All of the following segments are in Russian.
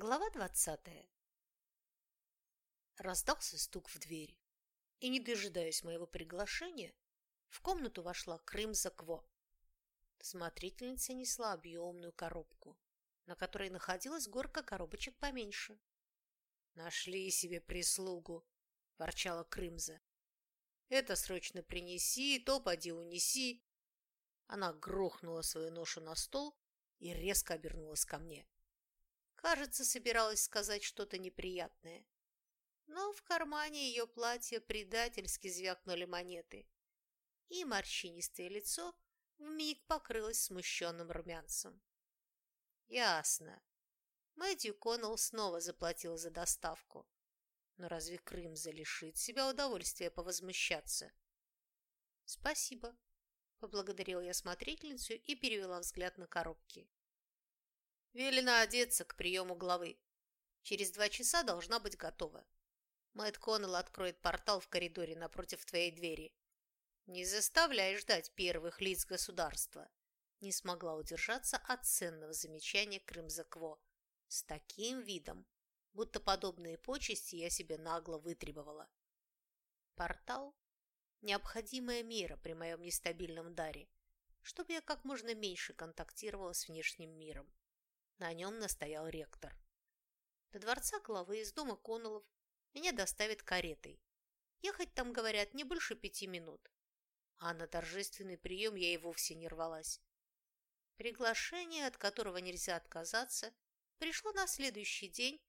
Глава двадцатая. Раздался стук в дверь, и, не дожидаясь моего приглашения, в комнату вошла Крымза Кво. Смотрительница несла объемную коробку, на которой находилась горка коробочек поменьше. «Нашли себе прислугу!» – ворчала Крымза. «Это срочно принеси, то поди унеси!» Она грохнула свою ношу на стол и резко обернулась ко мне. Кажется, собиралась сказать что-то неприятное. Но в кармане ее платья предательски звякнули монеты, и морщинистое лицо вмиг покрылось смущенным румянцем. Ясно. Мэтью Коннелл снова заплатил за доставку. Но разве Крым залишит себя удовольствия повозмущаться? Спасибо, поблагодарила я смотрительницу и перевела взгляд на коробки. Велено одеться к приему главы. Через два часа должна быть готова. Мэтт Коннелл откроет портал в коридоре напротив твоей двери. Не заставляй ждать первых лиц государства. Не смогла удержаться от ценного замечания Крымзакво. С таким видом, будто подобные почести я себе нагло вытребовала. Портал – необходимая мера при моем нестабильном даре, чтобы я как можно меньше контактировала с внешним миром. На нем настоял ректор. До дворца главы из дома Конолов меня доставят каретой. Ехать там, говорят, не больше пяти минут. А на торжественный прием я и вовсе не рвалась. Приглашение, от которого нельзя отказаться, пришло на следующий день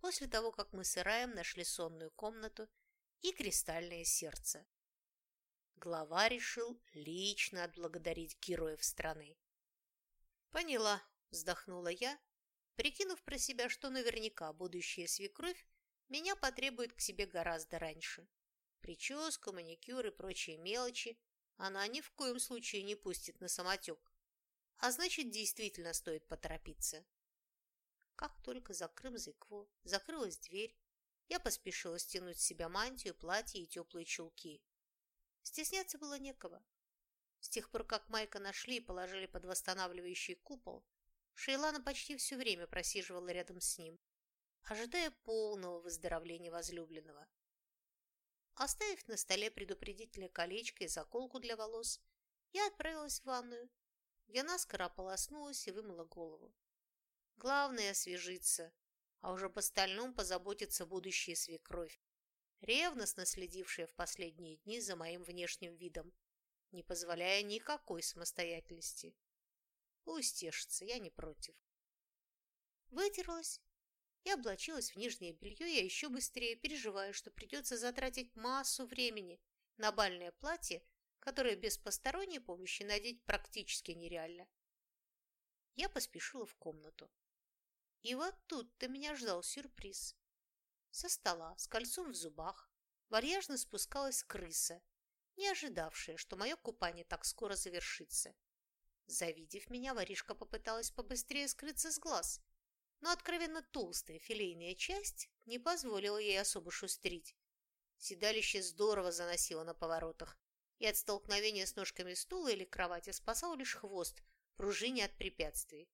после того, как мы с Ираем нашли сонную комнату и кристальное сердце. Глава решил лично отблагодарить героев страны. «Поняла», Вздохнула я, прикинув про себя, что наверняка будущая свекровь меня потребует к себе гораздо раньше. Прическу, маникюр и прочие мелочи она ни в коем случае не пустит на самотек. А значит, действительно стоит поторопиться. Как только за Крым-Зыкву закрылась дверь, я поспешила стянуть с себя мантию, платье и теплые чулки. Стесняться было некого. С тех пор, как Майка нашли и положили под восстанавливающий купол, Шейлана почти все время просиживала рядом с ним, ожидая полного выздоровления возлюбленного. Оставив на столе предупредительное колечко и заколку для волос, я отправилась в ванную, где наскоро ополоснулась и вымыла голову. Главное – освежиться, а уже по остальном позаботиться будущая свекровь, ревностно следившая в последние дни за моим внешним видом, не позволяя никакой самостоятельности. Пусть тешится, я не против. Вытерлась и облачилась в нижнее белье, я еще быстрее переживаю, что придется затратить массу времени на бальное платье, которое без посторонней помощи надеть практически нереально. Я поспешила в комнату. И вот тут-то меня ждал сюрприз. Со стола, с кольцом в зубах, вальяжно спускалась крыса, не ожидавшая, что мое купание так скоро завершится. Завидев меня, воришка попыталась побыстрее скрыться с глаз, но откровенно толстая филейная часть не позволила ей особо шустрить. Седалище здорово заносило на поворотах, и от столкновения с ножками стула или кровати спасал лишь хвост, пружине от препятствий.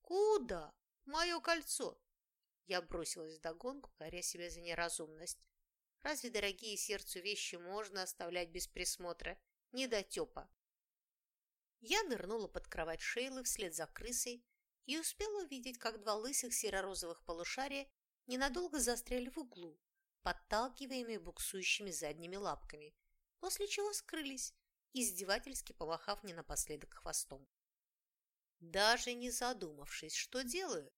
«Куда? Мое кольцо!» Я бросилась вдогонку, коря себя за неразумность. Разве дорогие сердцу вещи можно оставлять без присмотра? Не до тепа. Я нырнула под кровать Шейлы вслед за крысой и успела увидеть, как два лысых серо-розовых полушария ненадолго застряли в углу, подталкиваемые буксующими задними лапками, после чего скрылись, издевательски помахав мне напоследок хвостом. Даже не задумавшись, что делаю,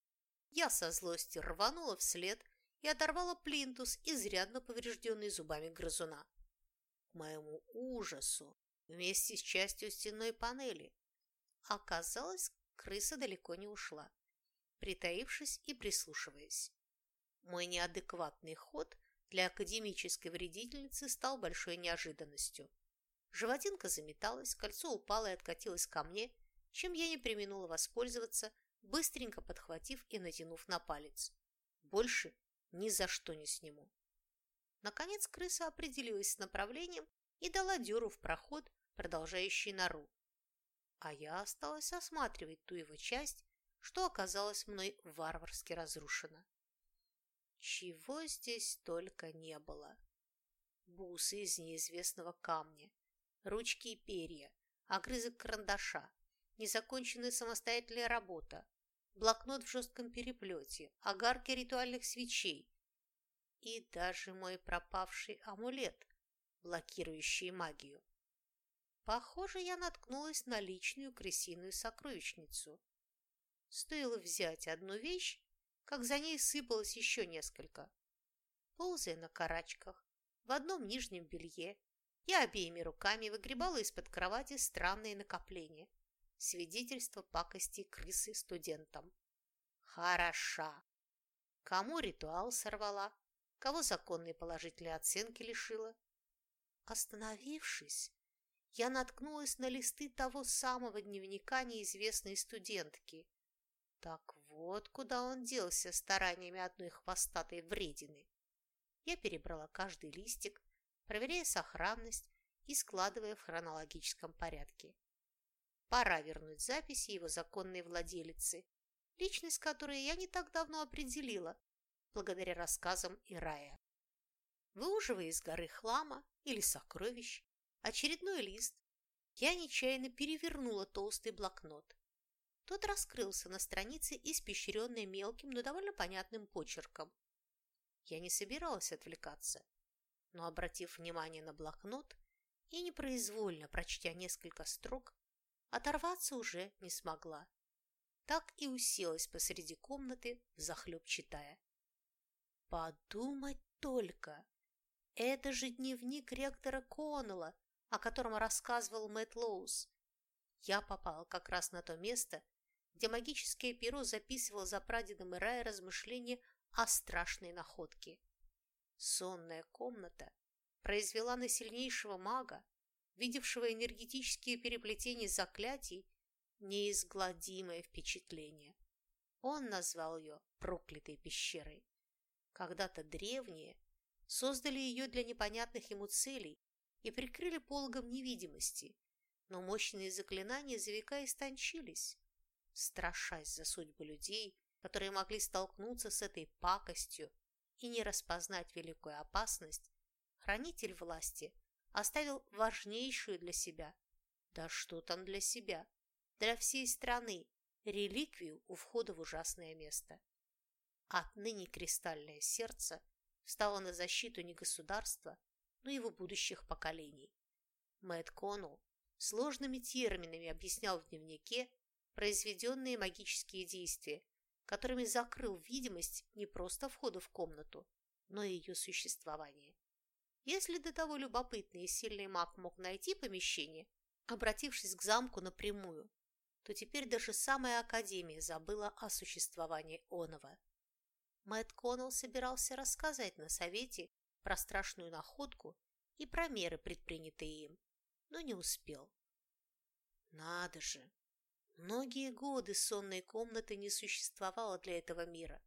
я со злости рванула вслед и оторвала плинтус, изрядно поврежденный зубами грызуна. К моему ужасу вместе с частью стенной панели. Оказалось, крыса далеко не ушла, притаившись и прислушиваясь. Мой неадекватный ход для академической вредительницы стал большой неожиданностью. Животинка заметалась, кольцо упало и откатилось ко мне, чем я не применула воспользоваться, быстренько подхватив и натянув на палец. Больше ни за что не сниму. Наконец крыса определилась с направлением и дала дёру в проход, продолжающий нору. А я осталась осматривать ту его часть, что оказалось мной варварски разрушено. Чего здесь только не было. Бусы из неизвестного камня, ручки и перья, огрызок карандаша, незаконченная самостоятельная работа, блокнот в жестком переплете, огарки ритуальных свечей и даже мой пропавший амулет, блокирующий магию. Похоже, я наткнулась на личную крысиную сокровищницу. Стоило взять одну вещь, как за ней сыпалось еще несколько. Ползая на карачках, в одном нижнем белье, я обеими руками выгребала из-под кровати странные накопления, свидетельство пакости крысы студентам. Хороша! Кому ритуал сорвала, кого законные положительные оценки лишила. Остановившись, я наткнулась на листы того самого дневника неизвестной студентки. Так вот, куда он делся стараниями одной хвостатой вредины. Я перебрала каждый листик, проверяя сохранность и складывая в хронологическом порядке. Пора вернуть записи его законной владелицы, личность которой я не так давно определила, благодаря рассказам Ирая. Выуживая из горы хлама или сокровищ очередной лист, я нечаянно перевернула толстый блокнот. Тот раскрылся на странице, испещренной мелким, но довольно понятным почерком. Я не собиралась отвлекаться, но, обратив внимание на блокнот и непроизвольно прочтя несколько строк, оторваться уже не смогла. Так и уселась посреди комнаты, захлеб читая. Подумать только! Это же дневник ректора Коннелла, о котором рассказывал Мэтт Лоус. Я попала как раз на то место, где магическое перо записывало за прадедом Ирая размышления о страшной находке. Сонная комната произвела на сильнейшего мага видевшего энергетические переплетения заклятий, неизгладимое впечатление. Он назвал ее проклятой пещерой. Когда-то древние создали ее для непонятных ему целей и прикрыли пологом невидимости, но мощные заклинания за века истончились. Страшась за судьбы людей, которые могли столкнуться с этой пакостью и не распознать великую опасность, хранитель власти оставил важнейшую для себя, да что там для себя, для всей страны, реликвию у входа в ужасное место. Отныне кристальное сердце встало на защиту не государства, но его будущих поколений. Мэтт Коннелл сложными терминами объяснял в дневнике произведенные магические действия, которыми закрыл видимость не просто входа в комнату, но и ее существования. Если до того любопытный и сильный маг мог найти помещение, обратившись к замку напрямую, то теперь даже самая Академия забыла о существовании Онова. Мэтт Коннелл собирался рассказать на совете про страшную находку и про меры, предпринятые им, но не успел. Надо же! Многие годы сонной комнаты не существовало для этого мира,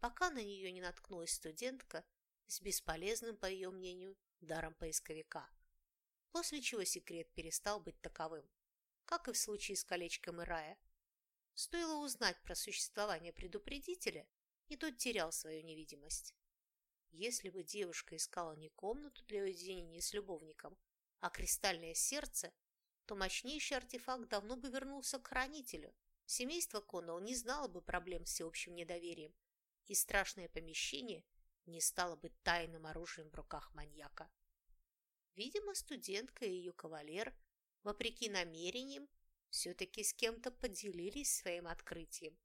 пока на нее не наткнулась студентка, с бесполезным, по ее мнению, даром поисковика. После чего секрет перестал быть таковым, как и в случае с колечком Ирая. Стоило узнать про существование предупредителя, и тот терял свою невидимость. Если бы девушка искала не комнату для уединения с любовником, а кристальное сердце, то мощнейший артефакт давно бы вернулся к хранителю. Семейство Коннелл не знало бы проблем с всеобщим недоверием, и страшное помещение – не стало бы тайным оружием в руках маньяка. Видимо, студентка и ее кавалер, вопреки намерениям, все-таки с кем-то поделились своим открытием.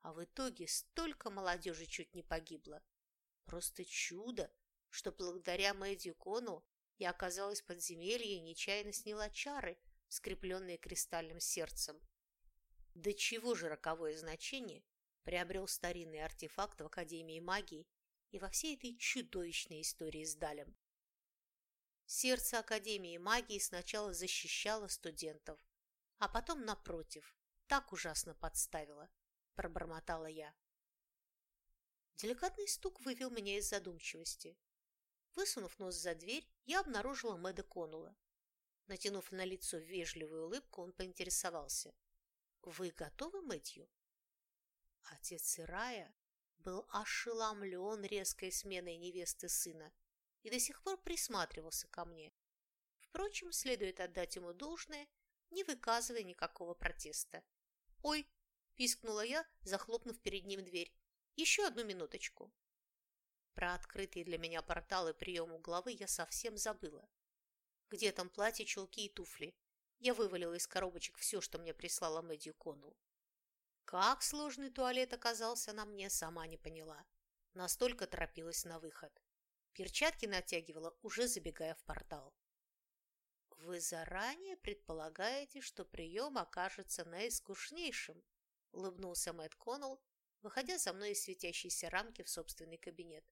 А в итоге столько молодежи чуть не погибло. Просто чудо, что благодаря Мэдди Кону я оказалась в подземелье и нечаянно сняла чары, скрепленные кристальным сердцем. До чего же роковое значение приобрел старинный артефакт в Академии магии и во всей этой чудовищной истории с Далем. Сердце Академии магии сначала защищало студентов, а потом, напротив, так ужасно подставило, пробормотала я. Деликатный стук вывел меня из задумчивости. Высунув нос за дверь, я обнаружила Мэда Конула. Натянув на лицо вежливую улыбку, он поинтересовался. «Вы готовы, Мэтью?» Отец Ирая был ошеломлен резкой сменой невесты сына и до сих пор присматривался ко мне. Впрочем, следует отдать ему должное, не выказывая никакого протеста. «Ой!» – пискнула я, захлопнув перед ним дверь. «Еще одну минуточку!» Про открытые для меня порталы приему главы я совсем забыла. Где там платье, чулки и туфли? Я вывалила из коробочек все, что мне прислала Мэдью Коннелл. Как сложный туалет оказался на мне, сама не поняла. Настолько торопилась на выход. Перчатки натягивала, уже забегая в портал. «Вы заранее предполагаете, что прием окажется наискучнейшим», – улыбнулся Мэтт Коннелл, выходя за мной из светящейся рамки в собственный кабинет.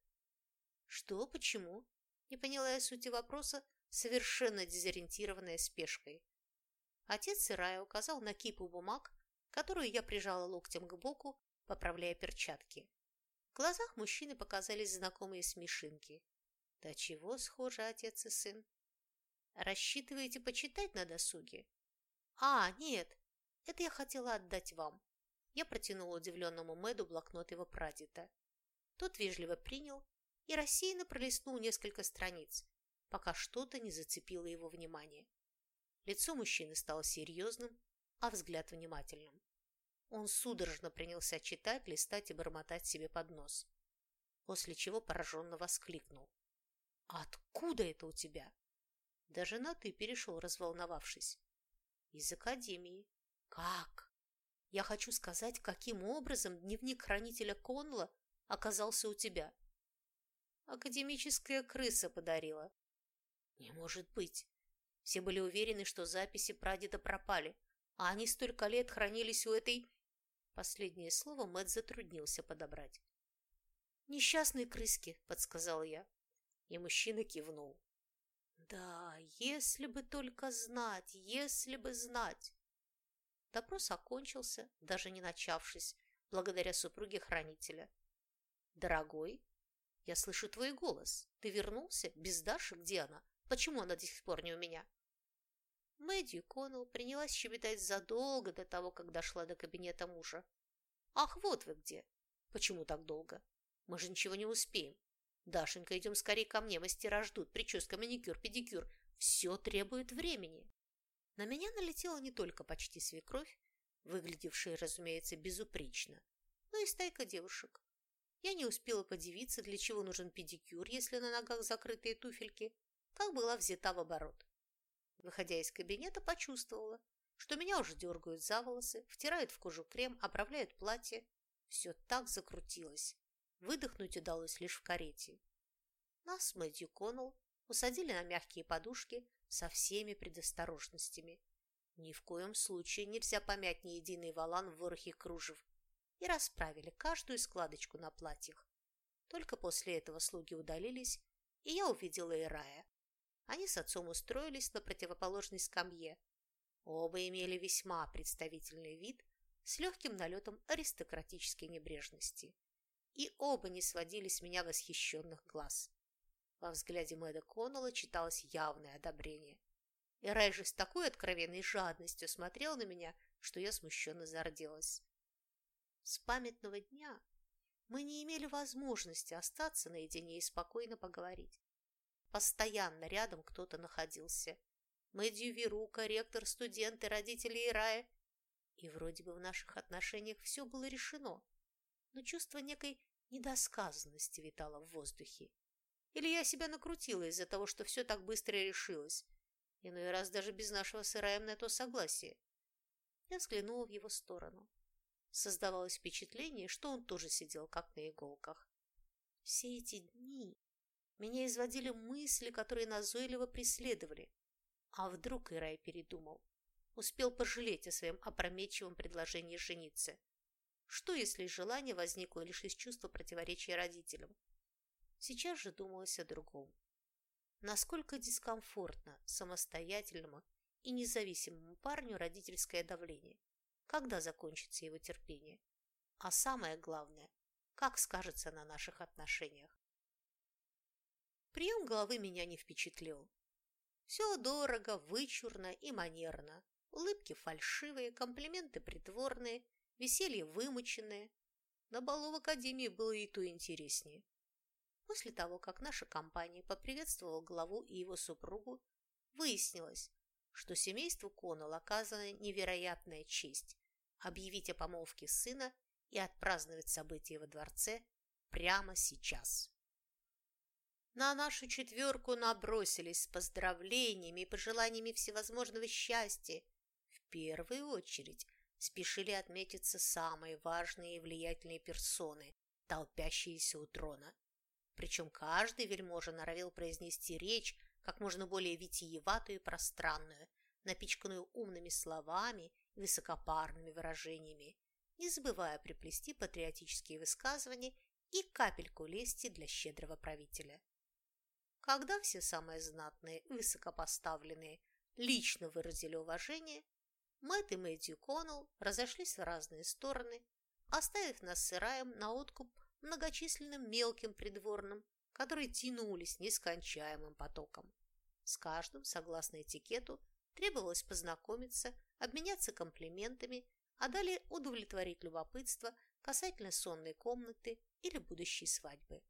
«Что? Почему?» – не поняла я сути вопроса, совершенно дезориентированная спешкой. Отец Ирая указал на кипу бумаг, которую я прижала локтем к боку, поправляя перчатки. В глазах мужчины показались знакомые смешинки. Да чего схожи отец и сын? Рассчитываете почитать на досуге? А, нет, это я хотела отдать вам. Я протянула удивленному Мэду блокнот его прадеда. Тот вежливо принял и рассеянно пролистнул несколько страниц, пока что-то не зацепило его внимание. Лицо мужчины стало серьезным, а взгляд внимательным. Он судорожно принялся читать, листать и бормотать себе под нос, после чего пораженно воскликнул. «Откуда это у тебя?» Даже на «ты» перешел, разволновавшись. «Из академии». «Как?» «Я хочу сказать, каким образом дневник хранителя Конла оказался у тебя?» «Академическая крыса подарила». «Не может быть. Все были уверены, что записи прадеда пропали, а они столько лет хранились у этой Последнее слово Мэтт затруднился подобрать. «Несчастные крыски», — подсказал я. И мужчина кивнул. «Да, если бы только знать, если бы знать!» Допрос окончился, даже не начавшись, благодаря супруге хранителя. «Дорогой, я слышу твой голос. Ты вернулся? Без Даши? Где она? Почему она до сих пор не у меня?» Мэдди Коннелл принялась щебетать задолго до того, как дошла до кабинета мужа. «Ах, вот вы где! Почему так долго? Мы же ничего не успеем. Дашенька, идем скорее ко мне, мастера ждут, прическа, маникюр, педикюр. Все требует времени». На меня налетела не только почти свекровь, выглядевшая, разумеется, безупречно, но и стайка девушек. Я не успела подивиться, для чего нужен педикюр, если на ногах закрытые туфельки, как была взята в оборот. Выходя из кабинета, почувствовала, что меня уже дергают за волосы, втирают в кожу крем, оправляют платье. Все так закрутилось. Выдохнуть удалось лишь в карете. Нас с Мэдью Коннелл усадили на мягкие подушки со всеми предосторожностями. Ни в коем случае нельзя помять ни единый валан в ворохе кружев и расправили каждую складочку на платьях. Только после этого слуги удалились, и я увидела Ирая, они с отцом устроились на противоположной скамье. Оба имели весьма представительный вид с легким налетом аристократической небрежности. И оба не сводили с меня восхищенных глаз. Во взгляде Мэда Коннелла читалось явное одобрение. И Рай же с такой откровенной жадностью смотрел на меня, что я смущенно зарделась. С памятного дня мы не имели возможности остаться наедине и спокойно поговорить. Постоянно рядом кто-то находился. Мэдью Верука, ректор, студенты, родители Ирая. И вроде бы в наших отношениях все было решено. Но чувство некой недосказанности витало в воздухе. Или я себя накрутила из-за того, что все так быстро решилось. Иной раз даже без нашего с на то согласия. Я взглянула в его сторону. Создавалось впечатление, что он тоже сидел как на иголках. Все эти дни меня изводили мысли, которые назойливо преследовали. А вдруг Ирай передумал? Успел пожалеть о своем опрометчивом предложении жениться. Что, если желание возникло лишь из чувства противоречия родителям? Сейчас же думалось о другом. Насколько дискомфортно самостоятельному и независимому парню родительское давление? Когда закончится его терпение? А самое главное, как скажется на наших отношениях? Прием головы меня не впечатлил. Все дорого, вычурно и манерно. Улыбки фальшивые, комплименты притворные, веселье вымученное. на балу в Академии было и то интереснее. После того, как наша компания поприветствовала главу и его супругу, выяснилось, что семейству Коннелл оказана невероятная честь объявить о помолвке сына и отпраздновать события во дворце прямо сейчас. На нашу четверку набросились с поздравлениями и пожеланиями всевозможного счастья. В первую очередь спешили отметиться самые важные и влиятельные персоны, толпящиеся у трона. Причем каждый вельможа норовил произнести речь как можно более витиеватую и пространную, напичканную умными словами и высокопарными выражениями, не забывая приплести патриотические высказывания и капельку лести для щедрого правителя. Когда все самые знатные и высокопоставленные лично выразили уважение, Мэтт и Мэтью Коннелл разошлись в разные стороны, оставив нас с Ираем на откуп многочисленным мелким придворным, которые тянулись нескончаемым потоком. С каждым, согласно этикету, требовалось познакомиться, обменяться комплиментами, а далее удовлетворить любопытство касательно сонной комнаты или будущей свадьбы.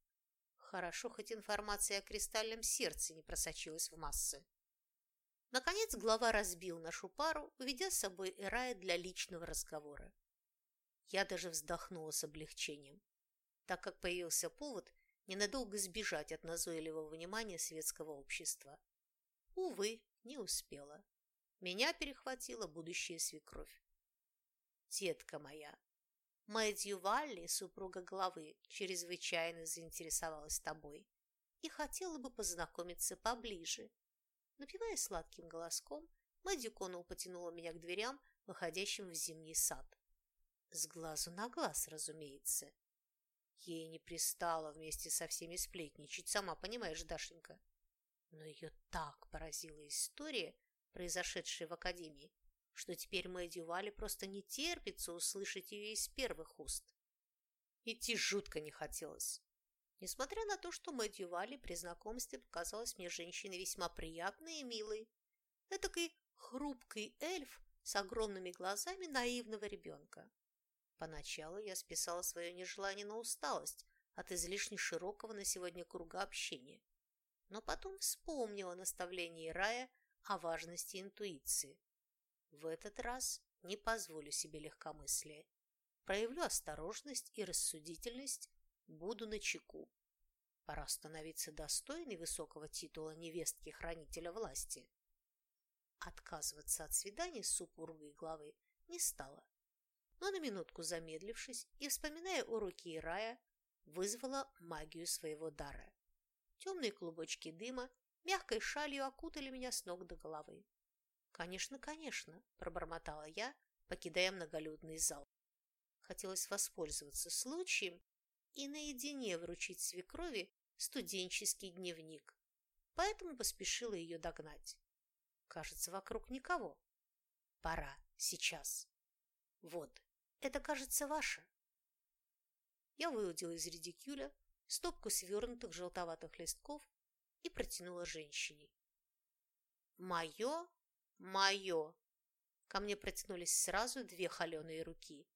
Хорошо, хоть информация о кристальном сердце не просочилась в массы. Наконец глава разбил нашу пару, уведя с собой Эрая для личного разговора. Я даже вздохнула с облегчением, так как появился повод ненадолго сбежать от назойливого внимания светского общества. Увы, не успела. Меня перехватила будущая свекровь. «Детка моя, Мэдью Валли, супруга главы, чрезвычайно заинтересовалась тобой и хотела бы познакомиться поближе, Напивая сладким голоском, Мэдди Коннелл потянула меня к дверям, выходящим в зимний сад. С глазу на глаз, разумеется. Ей не пристало вместе со всеми сплетничать, сама понимаешь, Дашенька. Но ее так поразила история, произошедшая в академии, что теперь Мэдди Валли просто не терпится услышать ее из первых уст. Идти жутко не хотелось. Несмотря на то, что Мэдью Валли при знакомстве показалась мне женщиной весьма приятной и милой. Этакой хрупкий эльф с огромными глазами наивного ребенка. Поначалу я списала свое нежелание на усталость от излишне широкого на сегодня круга общения. Но потом вспомнила наставление Рая о важности интуиции. В этот раз не позволю себе легкомыслия. Проявлю осторожность и рассудительность Буду на чеку. Пора становиться достойной высокого титула невестки хранителя власти. Отказываться от свидания с супругой главы не стала. Но на минутку замедлившись и вспоминая уроки Ирая, вызвала магию своего дара. Темные клубочки дыма мягкой шалью окутали меня с ног до головы. «Конечно, конечно», – пробормотала я, покидая многолюдный зал. Хотелось воспользоваться случаем и наедине вручить свекрови студенческий дневник, поэтому поспешила ее догнать. Кажется, вокруг никого. Пора, сейчас. Вот, это, кажется, ваше. Я выудила из редикюля стопку свернутых желтоватых листков и протянула женщине. «Мое? Мое!» Ко мне протянулись сразу две холеные руки.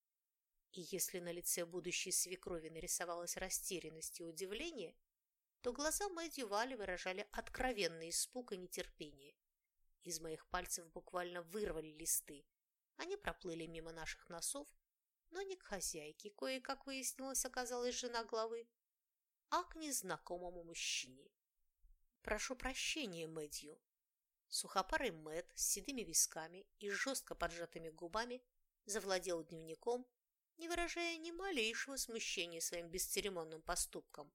И если на лице будущей свекрови нарисовалась растерянность и удивление, то глаза Мэдди Вали выражали откровенный испуг и нетерпение. Из моих пальцев буквально вырвали листы. Они проплыли мимо наших носов, но не к хозяйке, кое, как выяснилось, оказалась жена главы, а к незнакомому мужчине. «Прошу прощения, Мэдью». Сухопарый Мэт с седыми висками и жестко поджатыми губами завладел дневником не выражая ни малейшего смущения своим бесцеремонным поступком.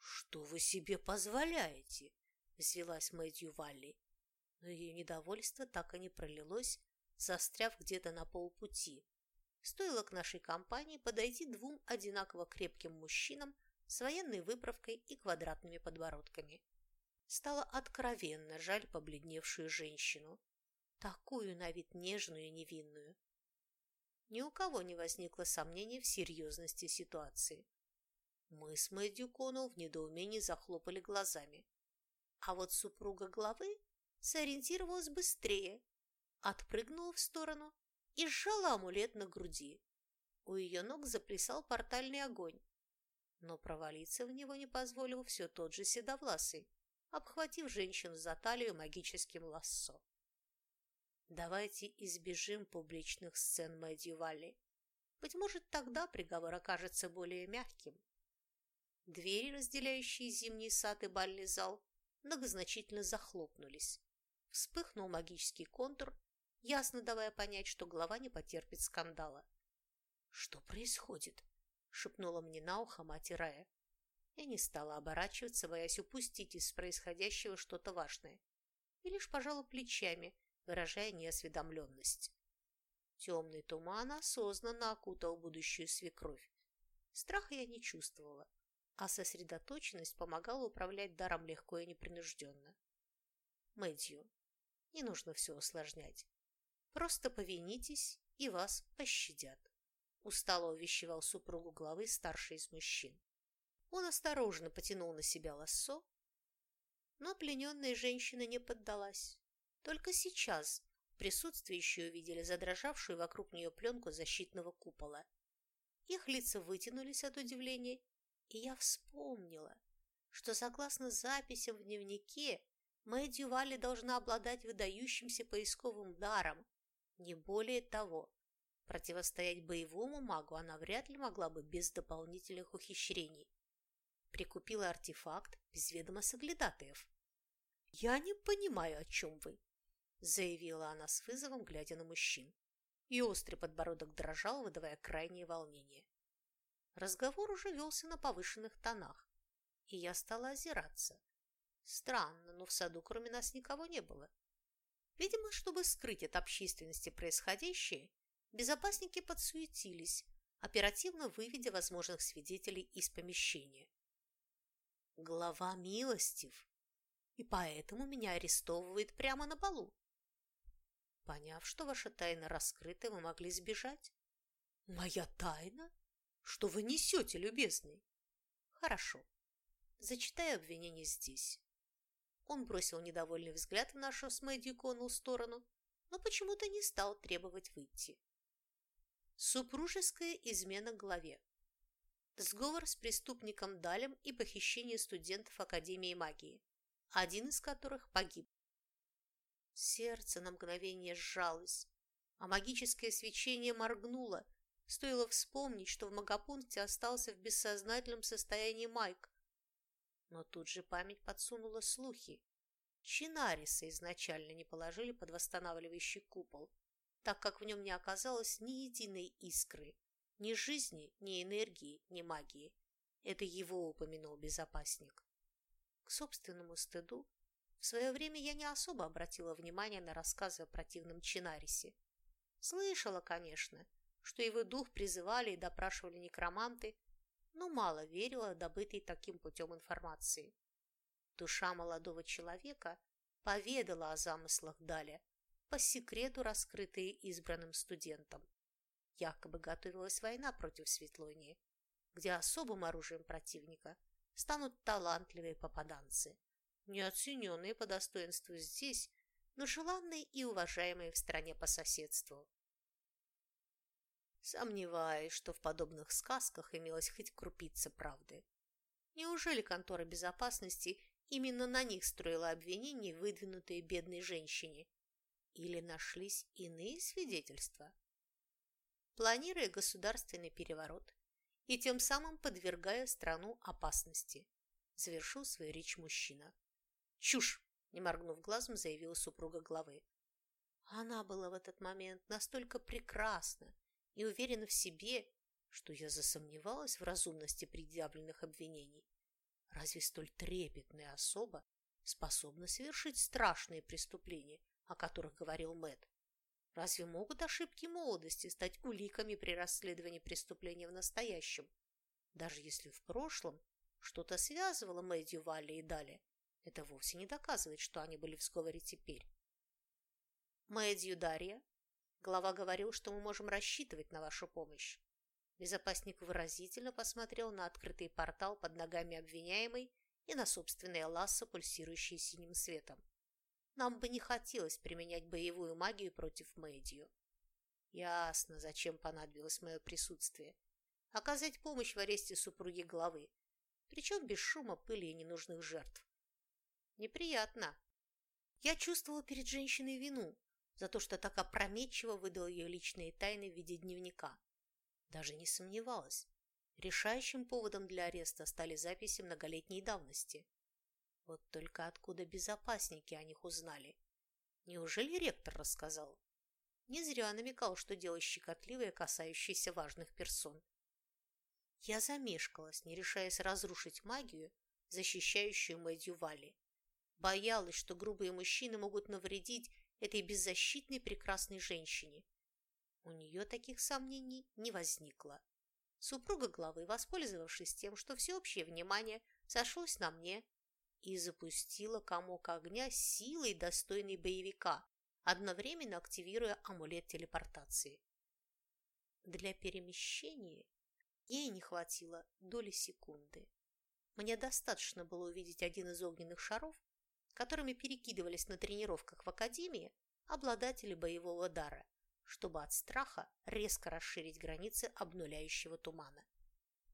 «Что вы себе позволяете?» – взвелась Мэдью Валли. Но ее недовольство так и не пролилось, застряв где-то на полпути. Стоило к нашей компании подойти двум одинаково крепким мужчинам с военной выправкой и квадратными подбородками. Стало откровенно жаль побледневшую женщину, такую на вид нежную и невинную ни у кого не возникло сомнений в серьезности ситуации. Мы с Мэдью Коннелл в недоумении захлопали глазами. А вот супруга главы сориентировалась быстрее, отпрыгнула в сторону и сжала амулет на груди. У ее ног заплясал портальный огонь, но провалиться в него не позволил все тот же седовласый, обхватив женщину за талию магическим лассо. Давайте избежим публичных сцен Мэдью Валли. Быть может, тогда приговор окажется более мягким. Двери, разделяющие зимний сад и бальный зал, многозначительно захлопнулись. Вспыхнул магический контур, ясно давая понять, что голова не потерпит скандала. «Что происходит?» — шепнула мне на ухо мать Рая. Я не стала оборачиваться, боясь упустить из происходящего что-то важное, и лишь пожала плечами, выражая неосведомленность. Темный туман осознанно окутал будущую свекровь. Страха я не чувствовала, а сосредоточенность помогала управлять даром легко и непринужденно. Мэдью, не нужно все усложнять. Просто повинитесь, и вас пощадят. Устало увещевал супругу главы старший из мужчин. Он осторожно потянул на себя лассо, но плененная женщина не поддалась. Только сейчас присутствующие увидели задрожавшую вокруг нее пленку защитного купола. Их лица вытянулись от удивления, и я вспомнила, что согласно записям в дневнике Мэдди Валли должна обладать выдающимся поисковым даром, не более того. Противостоять боевому магу она вряд ли могла бы без дополнительных ухищрений. Прикупила артефакт без ведома соглядатаев. «Я не понимаю, о чем вы», — заявила она с вызовом, глядя на мужчин. И острый подбородок дрожал, выдавая крайнее волнение. Разговор уже велся на повышенных тонах, и я стала озираться. Странно, но в саду кроме нас никого не было. Видимо, чтобы скрыть от общественности происходящее, безопасники подсуетились, оперативно выведя возможных свидетелей из помещения. Глава милостив, и поэтому меня арестовывает прямо на балу. Поняв, что ваша тайна раскрыта, вы могли сбежать. Моя тайна? Что вы несете, любезный? Хорошо. Зачитаю обвинение здесь. Он бросил недовольный взгляд в нашу с Мэдди Коннелл сторону, но почему-то не стал требовать выйти. Супружеская измена главе. Сговор с преступником Далем и похищение студентов Академии магии, один из которых погиб. Сердце на мгновение сжалось, а магическое свечение моргнуло, стоило вспомнить, что в магопункте остался в бессознательном состоянии Майк, но тут же память подсунула слухи. Чинариса изначально не положили под восстанавливающий купол, так как в нем не оказалось ни единой искры, ни жизни, ни энергии, ни магии. Это его упомянул безопасник. К собственному стыду, в свое время я не особо обратила внимание на рассказы о противном Чинарисе. Слышала, конечно, что его дух призывали и допрашивали некроманты, но мало верила добытой таким путем информации. Душа молодого человека поведала о замыслах Даля, по секрету раскрытые избранным студентам. Якобы готовилась война против Светлонии, где особым оружием противника станут талантливые попаданцы, неоцененные по достоинству здесь, но желанные и уважаемые в стране по соседству. Сомневаюсь, что в подобных сказках имелась хоть крупица правды. Неужели контора безопасности именно на них строила обвинения, выдвинутые бедной женщине? Или нашлись иные свидетельства? Планируя государственный переворот и тем самым подвергая страну опасности, завершил свою речь мужчина. «Чушь!» – не моргнув глазом, заявила супруга главы. Она была в этот момент настолько прекрасна, и уверена в себе, что я засомневалась в разумности предъявленных обвинений. Разве столь трепетная особа способна совершить страшные преступления, о которых говорил Мэт? Разве могут ошибки молодости стать уликами при расследовании преступления в настоящем? Даже если в прошлом что-то связывало Мэдью, Валли и Дали, это вовсе не доказывает, что они были в сговоре теперь. Мэдью Дарья Глава говорил, что мы можем рассчитывать на вашу помощь. Безопасник выразительно посмотрел на открытый портал под ногами обвиняемой и на собственное лассо, пульсирующее синим светом. Нам бы не хотелось применять боевую магию против Мэдью. Ясно, зачем понадобилось мое присутствие. Оказать помощь в аресте супруги главы, причем без шума, пыли и ненужных жертв. Неприятно. Я чувствовала перед женщиной вину за то, что так опрометчиво выдал ее личные тайны в виде дневника. Даже не сомневалась. Решающим поводом для ареста стали записи многолетней давности. Вот только откуда безопасники о них узнали? Неужели ректор рассказал? Не зря намекал, что дело щекотливое, касающееся важных персон. Я замешкалась, не решаясь разрушить магию, защищающую Мэдью Валли. Боялась, что грубые мужчины могут навредить этой беззащитной прекрасной женщине. У нее таких сомнений не возникло. Супруга главы, воспользовавшись тем, что всеобщее внимание сошлось на мне, и запустила комок огня силой, достойной боевика, одновременно активируя амулет телепортации. Для перемещения ей не хватило доли секунды. Мне достаточно было увидеть один из огненных шаров, которыми перекидывались на тренировках в Академии обладатели боевого дара, чтобы от страха резко расширить границы обнуляющего тумана.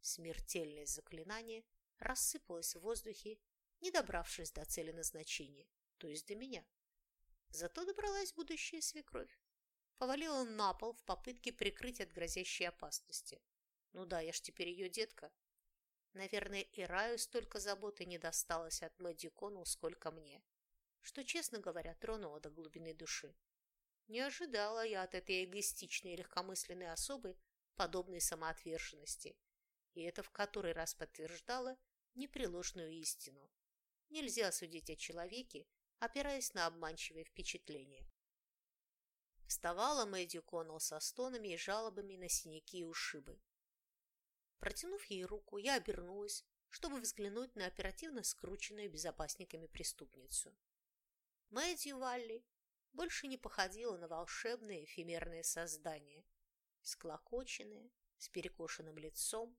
Смертельное заклинание рассыпалось в воздухе не добравшись до цели назначения, то есть до меня. Зато добралась будущая свекровь. Повалила на пол в попытке прикрыть от грозящей опасности. Ну да, я ж теперь ее детка. Наверное, и Раю столько заботы не досталось от Мэдди Коннелл, сколько мне. Что, честно говоря, тронуло до глубины души. Не ожидала я от этой эгоистичной и легкомысленной особы подобной самоотверженности. И это в который раз подтверждало непреложную истину. Нельзя судить о человеке, опираясь на обманчивые впечатления. Вставала Мэдди Коннелл со стонами и жалобами на синяки и ушибы. Протянув ей руку, я обернулась, чтобы взглянуть на оперативно скрученную безопасниками преступницу. Мэдди Валли больше не походила на волшебное эфемерное создание, склокоченное, с перекошенным лицом,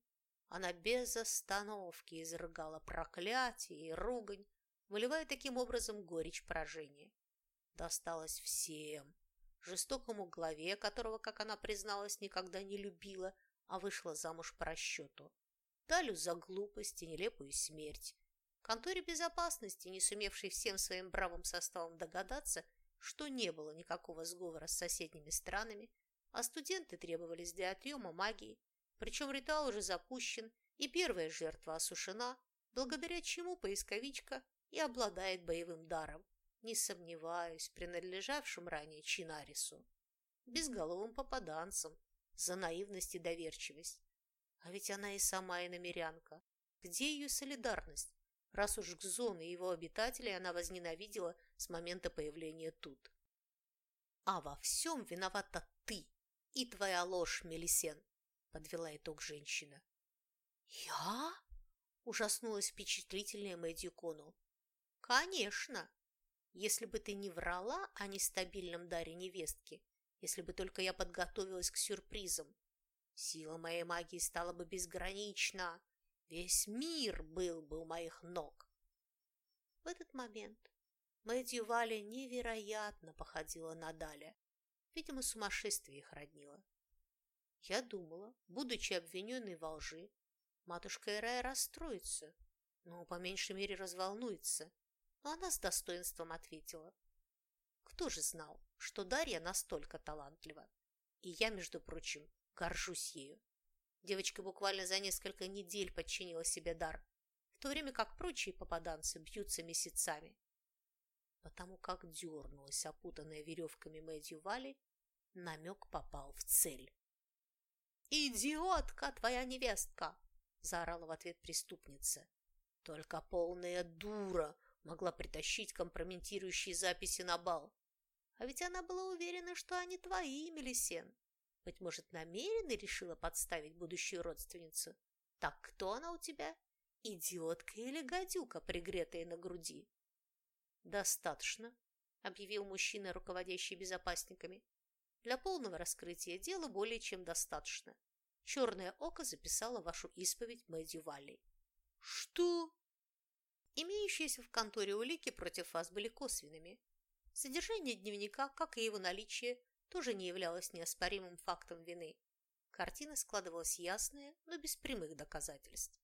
она без остановки изрыгала проклятие и ругань, выливая таким образом горечь поражения. Досталось всем. Жестокому главе, которого, как она призналась, никогда не любила, а вышла замуж по расчету. Далю за глупость и нелепую смерть. Конторе безопасности, не сумевшей всем своим бравым составом догадаться, что не было никакого сговора с соседними странами, а студенты требовались для отъема магии, причем ритуал уже запущен, и первая жертва осушена, благодаря чему поисковичка и обладает боевым даром, не сомневаюсь, принадлежавшим ранее Чинарису, безголовым попаданцем за наивность и доверчивость. А ведь она и сама иномерянка. Где ее солидарность, раз уж к зоне его обитателей она возненавидела с момента появления тут? А во всем виновата ты и твоя ложь, Мелисен. – подвела итог женщина. «Я?» – ужаснулась впечатлительная Мэдди Коннелл. «Конечно! Если бы ты не врала о нестабильном даре невестки, если бы только я подготовилась к сюрпризам, сила моей магии стала бы безгранична, весь мир был бы у моих ног». В этот момент Мэдди Валя невероятно походила на Даля. Видимо, сумасшествие их роднило. Я думала, будучи обвиненной во лжи, матушка Эрая расстроится, ну, по меньшей мере, разволнуется. Но она с достоинством ответила. Кто же знал, что Дарья настолько талантлива? И я, между прочим, горжусь ею. Девочка буквально за несколько недель подчинила себе дар, в то время как прочие попаданцы бьются месяцами. Потому как дернулась опутанная веревками Мэдью Вали, намек попал в цель. «Идиотка твоя невестка!» – заорала в ответ преступница. Только полная дура могла притащить компрометирующие записи на бал. А ведь она была уверена, что они твои, Мелисен. Быть может, намеренно решила подставить будущую родственницу? Так кто она у тебя? Идиотка или гадюка, пригретая на груди? Достаточно, объявил мужчина, руководящий безопасниками. Для полного раскрытия дела более чем достаточно. Черное око записало вашу исповедь Мэдью Валли. Что? Имеющиеся в конторе улики против вас были косвенными. Содержание дневника, как и его наличие, тоже не являлось неоспоримым фактом вины. Картина складывалась ясная, но без прямых доказательств.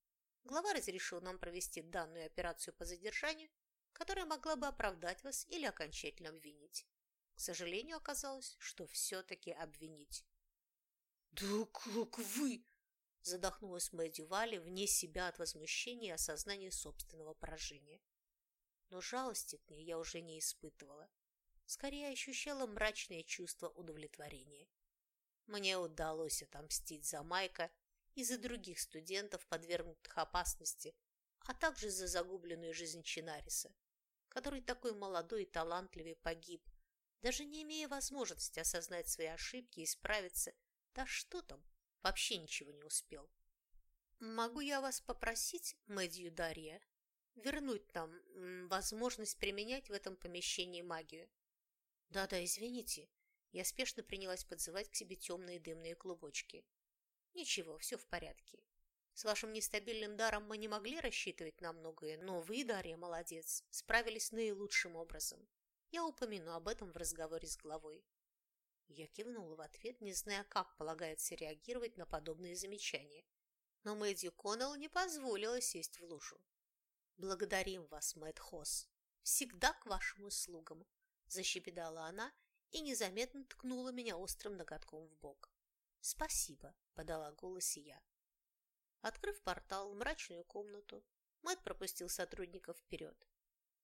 Глава разрешил нам провести данную операцию по задержанию, которая могла бы оправдать вас или окончательно обвинить. К сожалению, оказалось, что все-таки обвинить. «Да как вы?» – задохнулась Мэдди Валли вне себя от возмущения и осознания собственного поражения. Но жалости к ней я уже не испытывала. Скорее ощущала мрачное чувство удовлетворения. Мне удалось отомстить за Майка и за других студентов, подвергнутых опасности, а также за загубленную жизнь Чинариса, который такой молодой и талантливый погиб, даже не имея возможности осознать свои ошибки и исправиться, да что там, вообще ничего не успел. Могу я вас попросить, Мэдью Дарья, вернуть нам возможность применять в этом помещении магию? Да-да, извините, я спешно принялась подзывать к себе темные дымные клубочки. Ничего, все в порядке. С вашим нестабильным даром мы не могли рассчитывать на многое, но вы, Дарья, молодец, справились наилучшим образом. Я упомяну об этом в разговоре с главой. Я кивнула в ответ, не зная, как полагается реагировать на подобные замечания. Но Мэдди Коннелл не позволила сесть в лужу. «Благодарим вас, Мэтт Хосс. Всегда к вашим услугам», – защебедала она и незаметно ткнула меня острым ноготком в бок. «Спасибо», – подала голос я. Открыв портал в мрачную комнату, Мэтт пропустил сотрудников вперед.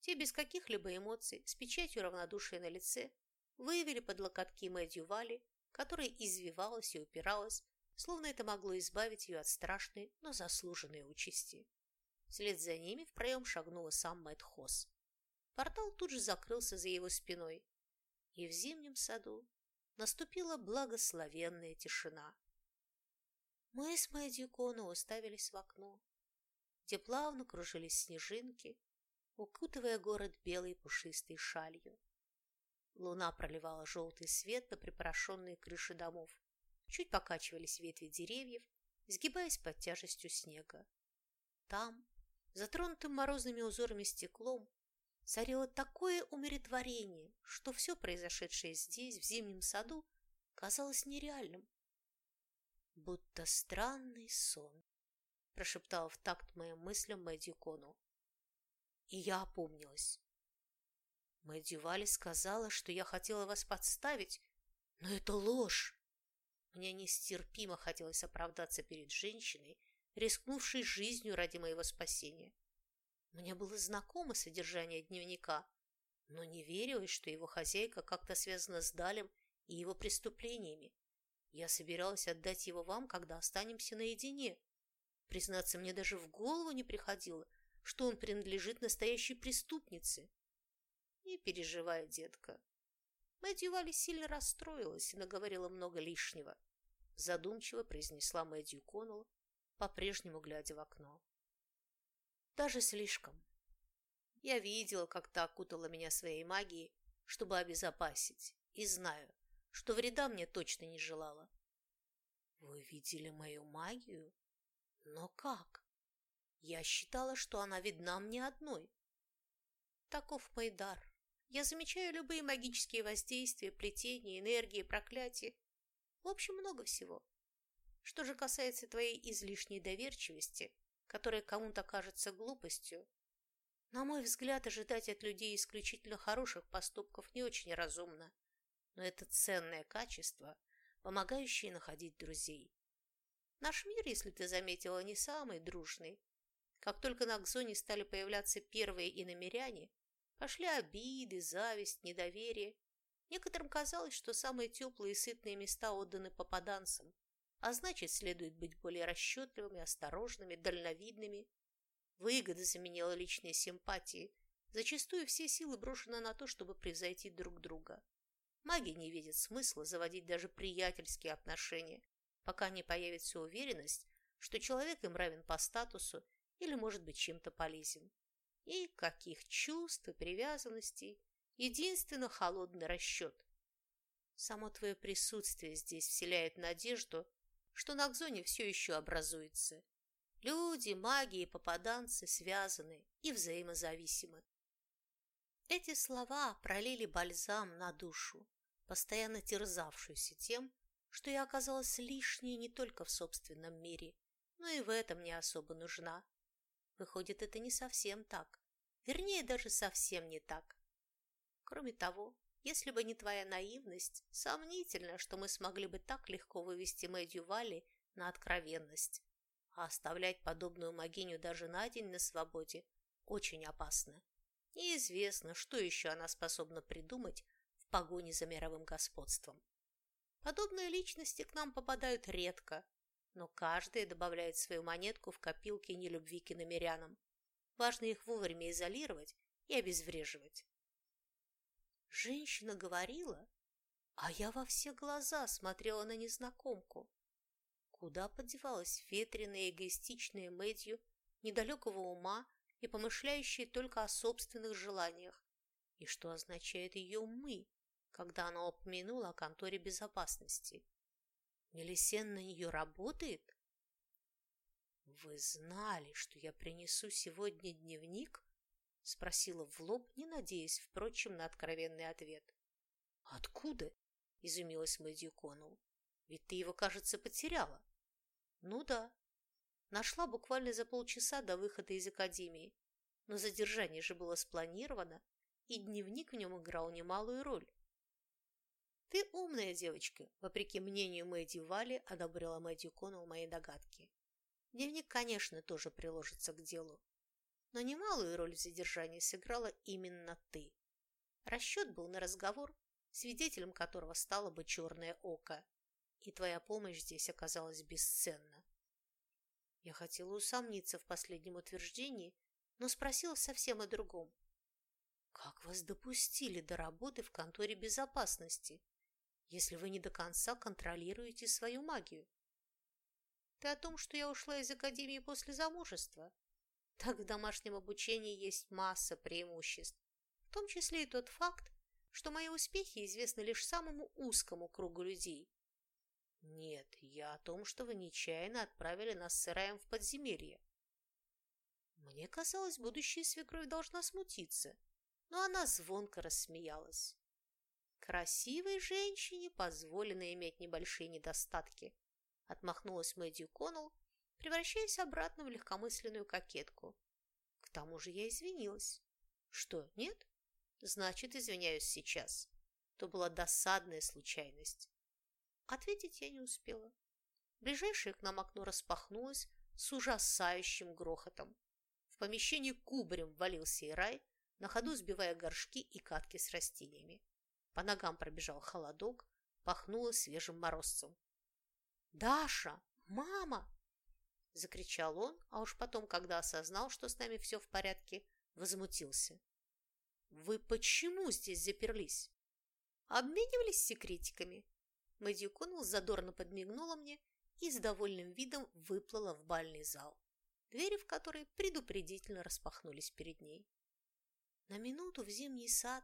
Те без каких-либо эмоций, с печатью равнодушия на лице, выявили под локотки Мэдью Вали, которая извивалась и упиралась, словно это могло избавить ее от страшной, но заслуженной участи. Вслед за ними в проем шагнула сам Мэтт Хосс. Портал тут же закрылся за его спиной, и в зимнем саду наступила благословенная тишина. Мы с Мэдью Кону уставились в окно, где плавно кружились снежинки, укутывая город белой пушистой шалью. Луна проливала желтый свет на припорошенные крыши домов. Чуть покачивались ветви деревьев, сгибаясь под тяжестью снега. Там, затронутым морозными узорами стеклом, царило такое умиротворение, что все произошедшее здесь, в зимнем саду, казалось нереальным. Будто странный сон, прошептал в такт моим мыслям Мэдди Кону. И я опомнилась. Мэдди Вали сказала, что я хотела вас подставить, но это ложь. Мне нестерпимо хотелось оправдаться перед женщиной, рискнувшей жизнью ради моего спасения. Мне было знакомо содержание дневника, но не верилось, что его хозяйка как-то связана с Далем и его преступлениями. Я собиралась отдать его вам, когда останемся наедине. Признаться, мне даже в голову не приходило, что он принадлежит настоящей преступнице. Не переживай, детка. Мэдью Вали сильно расстроилась и наговорила много лишнего. Задумчиво произнесла Мэдью Коннелл, по-прежнему глядя в окно. Даже слишком. Я видела, как ты окутала меня своей магией, чтобы обезопасить, и знаю, что вреда мне точно не желала. Вы видели мою магию? Но как? Я считала, что она видна мне одной. Таков мой дар. Я замечаю любые магические воздействия, плетения, энергии, проклятия. В общем, много всего. Что же касается твоей излишней доверчивости, которая кому-то кажется глупостью, на мой взгляд, ожидать от людей исключительно хороших поступков не очень разумно, но это ценное качество, помогающее находить друзей. Наш мир, если ты заметила, не самый дружный. Как только на Акзоне стали появляться первые иномеряне, пошли обиды, зависть, недоверие. Некоторым казалось, что самые теплые и сытные места отданы попаданцам, а значит, следует быть более расчетливыми, осторожными, дальновидными. Выгода заменила личные симпатии. Зачастую все силы брошены на то, чтобы превзойти друг друга. Маги не видят смысла заводить даже приятельские отношения, пока не появится уверенность, что человек им равен по статусу или может быть чем-то полезен. И каких чувств и привязанностей, единственно холодный расчет. Само твое присутствие здесь вселяет надежду, что на Акзоне все еще образуется. Люди, маги и попаданцы связаны и взаимозависимы. Эти слова пролили бальзам на душу, постоянно терзавшуюся тем, что я оказалась лишней не только в собственном мире, но и в этом не особо нужна. Выходит, это не совсем так. Вернее, даже совсем не так. Кроме того, если бы не твоя наивность, сомнительно, что мы смогли бы так легко вывести Мэдью Валли на откровенность. А оставлять подобную могиню даже на день на свободе очень опасно. Неизвестно, что еще она способна придумать в погоне за мировым господством. Подобные личности к нам попадают редко, но каждый добавляет свою монетку в копилки нелюбви к иномерянам. Важно их вовремя изолировать и обезвреживать. Женщина говорила, а я во все глаза смотрела на незнакомку. Куда подевалась ветреная эгоистичная Мэдью, недалекого ума и помышляющая только о собственных желаниях? И что означает ее «мы», когда она упомянула о конторе безопасности? Мелисен на нее работает? «Вы знали, что я принесу сегодня дневник?» — спросила в лоб, не надеясь, впрочем, на откровенный ответ. «Откуда?» — изумилась Мэдью Коннелл. «Ведь ты его, кажется, потеряла». «Ну да. Нашла буквально за полчаса до выхода из академии. Но задержание же было спланировано, и дневник в нем играл немалую роль». «Ты умная девочка», — вопреки мнению Мэдью Валли одобрила Мэдью Коннелл мои догадки. Дневник, конечно, тоже приложится к делу но немалую роль в задержании сыграла именно ты. Расчет был на разговор, свидетелем которого стало бы черное око, и твоя помощь здесь оказалась бесценна. Я хотела усомниться в последнем утверждении, но спросила совсем о другом. Как вас допустили до работы в конторе безопасности, если вы не до конца контролируете свою магию? Ты о том, что я ушла из академии после замужества? Так в домашнем обучении есть масса преимуществ, в том числе и тот факт, что мои успехи известны лишь самому узкому кругу людей. Нет, я о том, что вы нечаянно отправили нас с Ираем в подземелье. Мне казалось, будущая свекровь должна смутиться, но она звонко рассмеялась. Красивой женщине позволено иметь небольшие недостатки, отмахнулась Мэдди Коннелл превращаясь обратно в легкомысленную кокетку. К тому же я извинилась. Что, нет? Значит, извиняюсь сейчас. То была досадная случайность. Ответить я не успела. Ближайшее к нам окно распахнулось с ужасающим грохотом. В помещении кубарем ввалился и рай, на ходу сбивая горшки и катки с растениями. По ногам пробежал холодок, пахнуло свежим морозцем. «Даша! Мама!» – закричал он, а уж потом, когда осознал, что с нами все в порядке, возмутился. «Вы почему здесь заперлись?» «Обменивались секретиками». Мэдью Коннелл задорно подмигнула мне и с довольным видом выплыла в бальный зал, двери в который предупредительно распахнулись перед ней. На минуту в зимний сад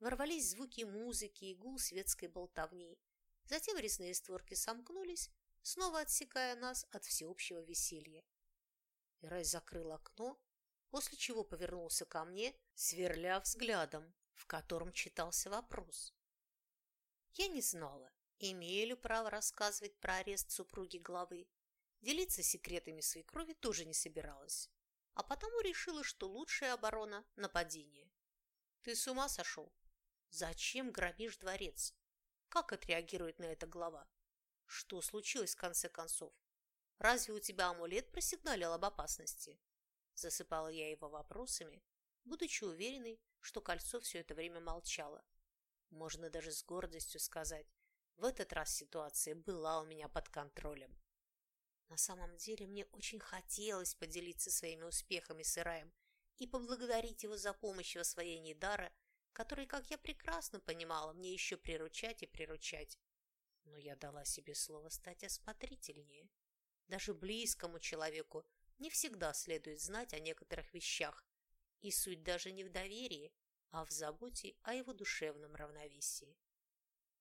ворвались звуки музыки и гул светской болтовни. Затем резные створки сомкнулись, снова отсекая нас от всеобщего веселья. Ирай закрыл окно, после чего повернулся ко мне, сверля взглядом, в котором читался вопрос. Я не знала, имею ли право рассказывать про арест супруги главы. Делиться секретами свекрови тоже не собиралась, а потому решила, что лучшая оборона – нападение. Ты с ума сошел? Зачем грабишь дворец? Как отреагирует на это глава? Что случилось в конце концов? Разве у тебя амулет просигналил об опасности? Засыпала я его вопросами, будучи уверенной, что кольцо все это время молчало. Можно даже с гордостью сказать, в этот раз ситуация была у меня под контролем. На самом деле мне очень хотелось поделиться своими успехами с Ираем и поблагодарить его за помощь в освоении дара, который, как я прекрасно понимала, мне еще приручать и приручать но я дала себе слово стать осмотрительнее. Даже близкому человеку не всегда следует знать о некоторых вещах, и суть даже не в доверии, а в заботе о его душевном равновесии.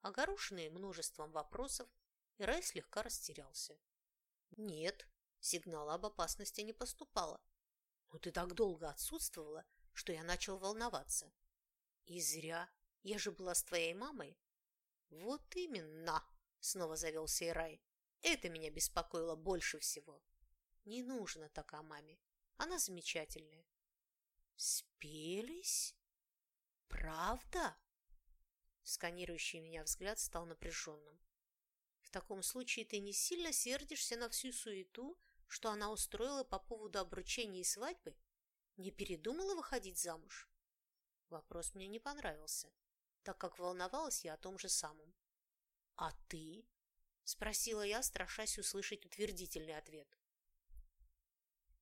Огорошенный множеством вопросов, Ирай слегка растерялся. «Нет, сигнала об опасности не поступало. Но ты так долго отсутствовала, что я начал волноваться. И зря. Я же была с твоей мамой. Вот именно, снова завелся Ирай. Это меня беспокоило больше всего. Не нужно так о маме. Она замечательная. Спелись? Правда? Сканирующий меня взгляд стал напряженным. В таком случае ты не сильно сердишься на всю суету, что она устроила по поводу обручения и свадьбы? Не передумала выходить замуж? Вопрос мне не понравился, так как волновалась я о том же самом. «А ты?» – спросила я, страшась услышать утвердительный ответ.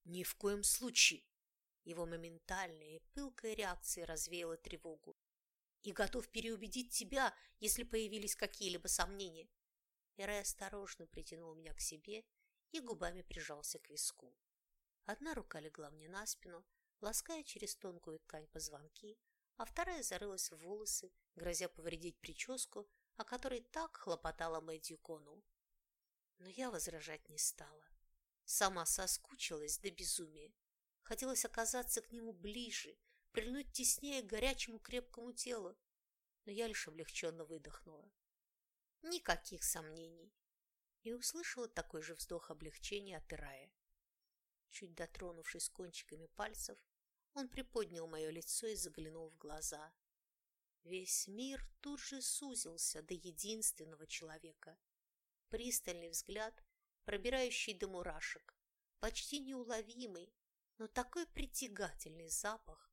«Ни в коем случае!» Его моментальная и пылкая реакция развеяла тревогу. «И готов переубедить тебя, если появились какие-либо сомнения. Ирай осторожно притянул меня к себе и губами прижался к виску. Одна рука легла мне на спину, лаская через тонкую ткань позвонки, а вторая зарылась в волосы, грозя повредить прическу, о которой так хлопотала Мэдью Коннелл. Но я возражать не стала. Сама соскучилась до безумия. Хотелось оказаться к нему ближе, прильнуть теснее к горячему крепкому телу, но я лишь облегченно выдохнула. Никаких сомнений. И услышала такой же вздох облегчения от Ирая. Чуть дотронувшись кончиками пальцев, он приподнял мое лицо и заглянул в глаза. Весь мир тут же сузился до единственного человека. Пристальный взгляд, пробирающий до мурашек, почти неуловимый, но такой притягательный запах,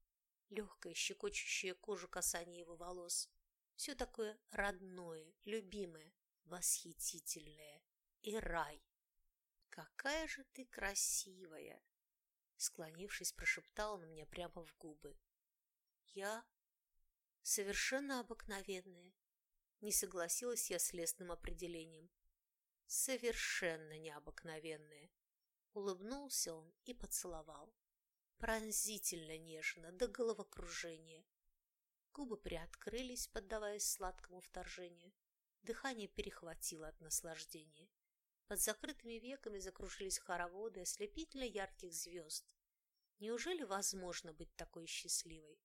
легкое щекочущее кожу касание его волос, все такое родное, любимое, восхитительное и рай. «Какая же ты красивая!» Склонившись, прошептал он мне прямо в губы. «Я совершенно обыкновенная», не согласилась я с лестным определением. «Совершенно необыкновенная», улыбнулся он и поцеловал. Пронзительно нежно, до головокружения, Губы приоткрылись, поддаваясь сладкому вторжению. Дыхание перехватило от наслаждения. Под закрытыми веками закружились хороводы ослепительно ярких звезд. Неужели возможно быть такой счастливой?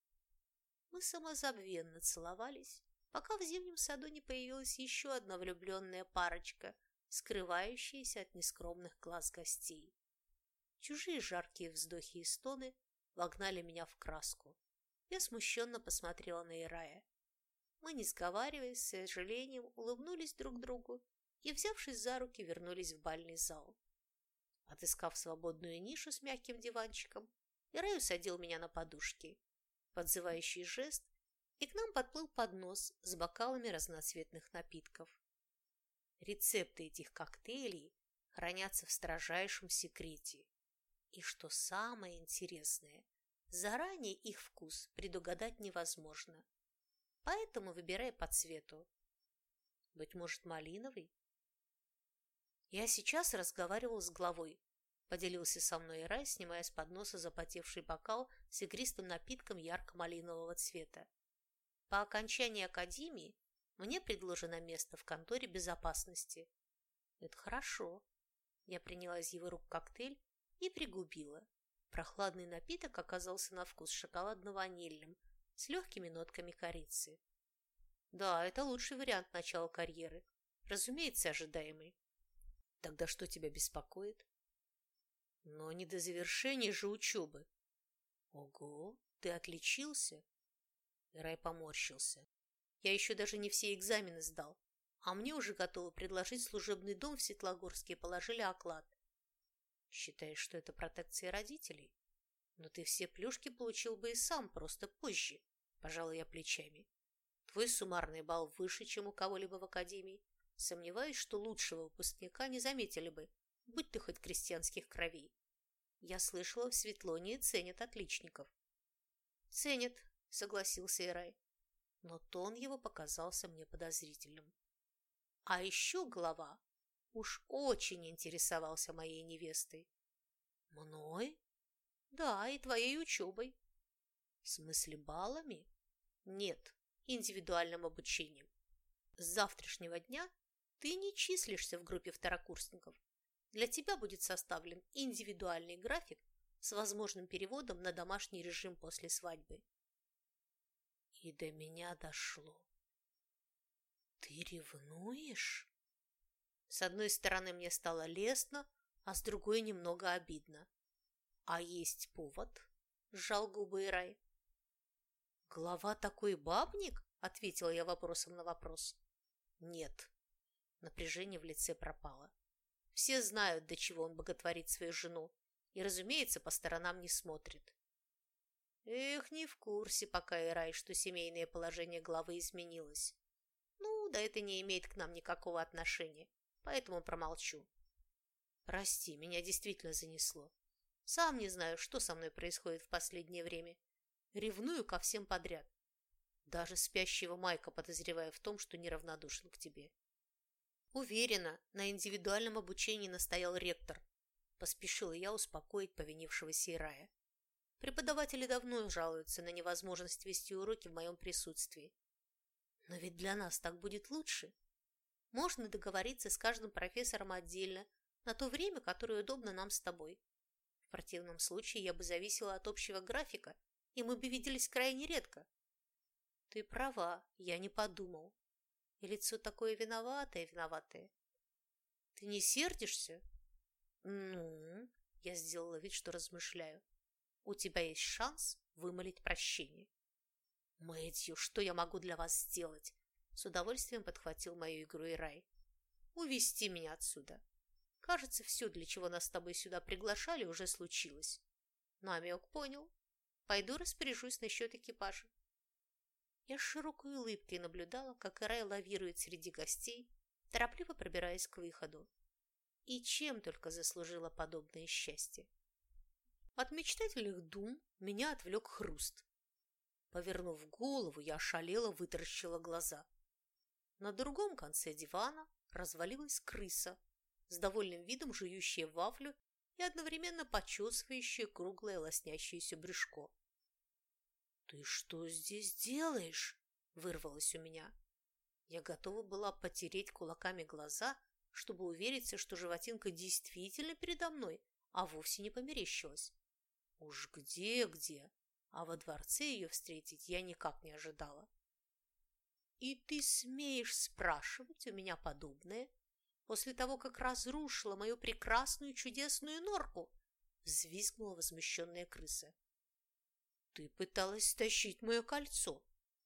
Мы самозабвенно целовались, пока в зимнем саду не появилась еще одна влюбленная парочка, скрывающаяся от нескромных глаз гостей. Чужие жаркие вздохи и стоны вогнали меня в краску. Я смущенно посмотрела на Ирая. Мы, не сговариваясь, с сожалением улыбнулись друг другу и, взявшись за руки, вернулись в бальный зал. Отыскав свободную нишу с мягким диванчиком, Ирай усадил меня на подушки. Подзывающий жест, и к нам подплыл поднос с бокалами разноцветных напитков. Рецепты этих коктейлей хранятся в строжайшем секрете. И что самое интересное – Заранее их вкус предугадать невозможно. Поэтому выбирай по цвету. Быть может, малиновый? Я сейчас разговаривал с главой. Поделился со мной Рай, снимая с подноса запотевший бокал с игристым напитком ярко-малинового цвета. По окончании академии мне предложено место в конторе безопасности. Это хорошо. Я приняла из его рук коктейль и пригубила. Прохладный напиток оказался на вкус шоколадно-ванильным, с легкими нотками корицы. Да, это лучший вариант начала карьеры. Разумеется, ожидаемый. Тогда что тебя беспокоит? Но не до завершения же учебы. Ого, ты отличился? Рай поморщился. Я еще даже не все экзамены сдал, а мне уже готовы предложить служебный дом в Светлогорске и положили оклад. Считаешь, что это протекция родителей? Но ты все плюшки получил бы и сам, просто позже, пожалуй я плечами. Твой суммарный балл выше, чем у кого-либо в академии. Сомневаюсь, что лучшего выпускника не заметили бы, будь ты хоть крестьянских кровей. Я слышала, в Светлонии ценят отличников. Ценят, согласился Ирай. Но тон его показался мне подозрительным. А еще глава уж очень интересовался моей невестой. Мной? Да, и твоей учебой. В смысле баллами? Нет, индивидуальным обучением. С завтрашнего дня ты не числишься в группе второкурсников. Для тебя будет составлен индивидуальный график с возможным переводом на домашний режим после свадьбы. И до меня дошло. Ты ревнуешь? С одной стороны, мне стало лестно, а с другой немного обидно. А есть повод? Сжал губы Ирай. Глава такой бабник? Ответила я вопросом на вопрос. Нет. Напряжение в лице пропало. Все знают, до чего он боготворит свою жену, и, разумеется, по сторонам не смотрит. Эх, не в курсе пока Ирай, что семейное положение главы изменилось. Ну, да это не имеет к нам никакого отношения, поэтому промолчу. Прости, меня действительно занесло. Сам не знаю, что со мной происходит в последнее время. Ревную ко всем подряд. Даже спящего Майка подозревая в том, что неравнодушен к тебе. Уверена, на индивидуальном обучении настоял ректор. Поспешила я успокоить повинившегося Ирая. Преподаватели давно жалуются на невозможность вести уроки в моем присутствии. Но ведь для нас так будет лучше. Можно договориться с каждым профессором отдельно, на то время, которое удобно нам с тобой. В противном случае я бы зависела от общего графика, и мы бы виделись крайне редко. Ты права, я не подумал. И лицо такое виноватое-виноватое. Ты не сердишься? Ну, я сделала вид, что размышляю. У тебя есть шанс вымолить прощение. Мэтью, что я могу для вас сделать? С удовольствием подхватил мою игру и рай. Увести меня отсюда. Кажется, все, для чего нас с тобой сюда приглашали, уже случилось. Намек понял. Пойду распоряжусь насчет экипажа. Я с широкой улыбкой наблюдала, как Ирай лавирует среди гостей, торопливо пробираясь к выходу. И чем только заслужила подобное счастье. От мечтательных дум меня отвлек хруст. Повернув голову, я ошалела, вытаращила глаза. На другом конце дивана развалилась крыса, с довольным видом жующая вафлю и одновременно почесывающая круглое лоснящееся брюшко. «Ты что здесь делаешь?» – вырвалось у меня. Я готова была потереть кулаками глаза, чтобы увериться, что животинка действительно передо мной, а вовсе не померещилась. Уж где-где, а во дворце ее встретить я никак не ожидала. «И ты смеешь спрашивать у меня подобное после того, как разрушила мою прекрасную чудесную норку?» взвизгнула возмущенная крыса. «Ты пыталась стащить мое кольцо!»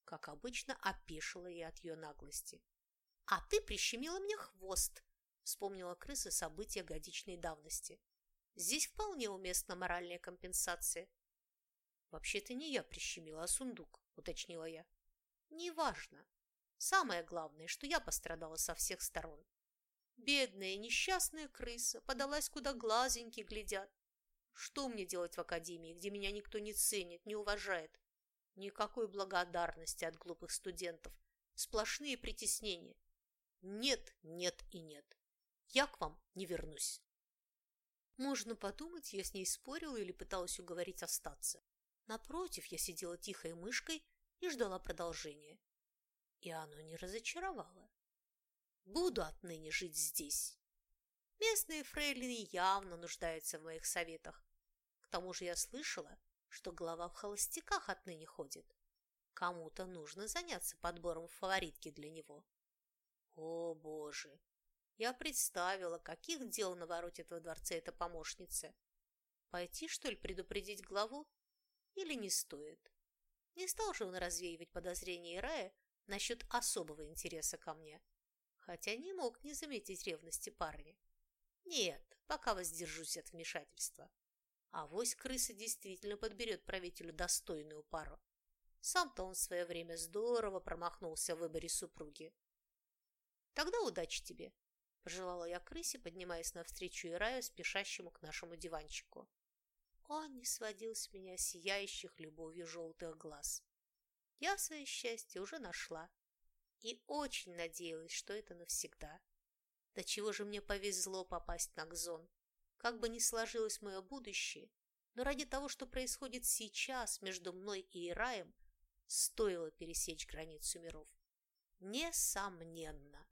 Как обычно, опешила я от ее наглости. «А ты прищемила мне хвост!» Вспомнила крыса события годичной давности. «Здесь вполне уместна моральная компенсация». «Вообще-то не я прищемила, а сундук», — уточнила я. «Неважно. Самое главное, что я пострадала со всех сторон. Бедная несчастная крыса подалась, куда глазеньки глядят, что мне делать в академии, где меня никто не ценит, не уважает? Никакой благодарности от глупых студентов. Сплошные притеснения. Нет, нет и нет. Я к вам не вернусь. Можно подумать, я с ней спорила или пыталась уговорить остаться. Напротив, я сидела тихой мышкой и ждала продолжения. И оно не разочаровало. Буду отныне жить здесь. Местные фрейлины явно нуждаются в моих советах. К тому же я слышала, что глава в холостяках отныне ходит. Кому-то нужно заняться подбором фаворитки для него. О, боже! Я представила, каких дел наворотит во дворце эта помощница. Пойти, что ли, предупредить главу? Или не стоит? Не стал же он развеивать подозрения Ирая насчет особого интереса ко мне, хотя не мог не заметить ревности парня. Нет, пока воздержусь от вмешательства. А вось крыса действительно подберет правителю достойную пару. Сам-то он в свое время здорово промахнулся в выборе супруги. Тогда удачи тебе, пожелала я крысе, поднимаясь навстречу Ираю, спешащему к нашему диванчику. Он не сводил с меня сияющих любовью желтых глаз. Я свое счастье уже нашла и очень надеялась, что это навсегда. До чего же мне повезло попасть на Гзон. Как бы ни сложилось мое будущее, но ради того, что происходит сейчас между мной и Ираем, стоило пересечь границу миров. Несомненно.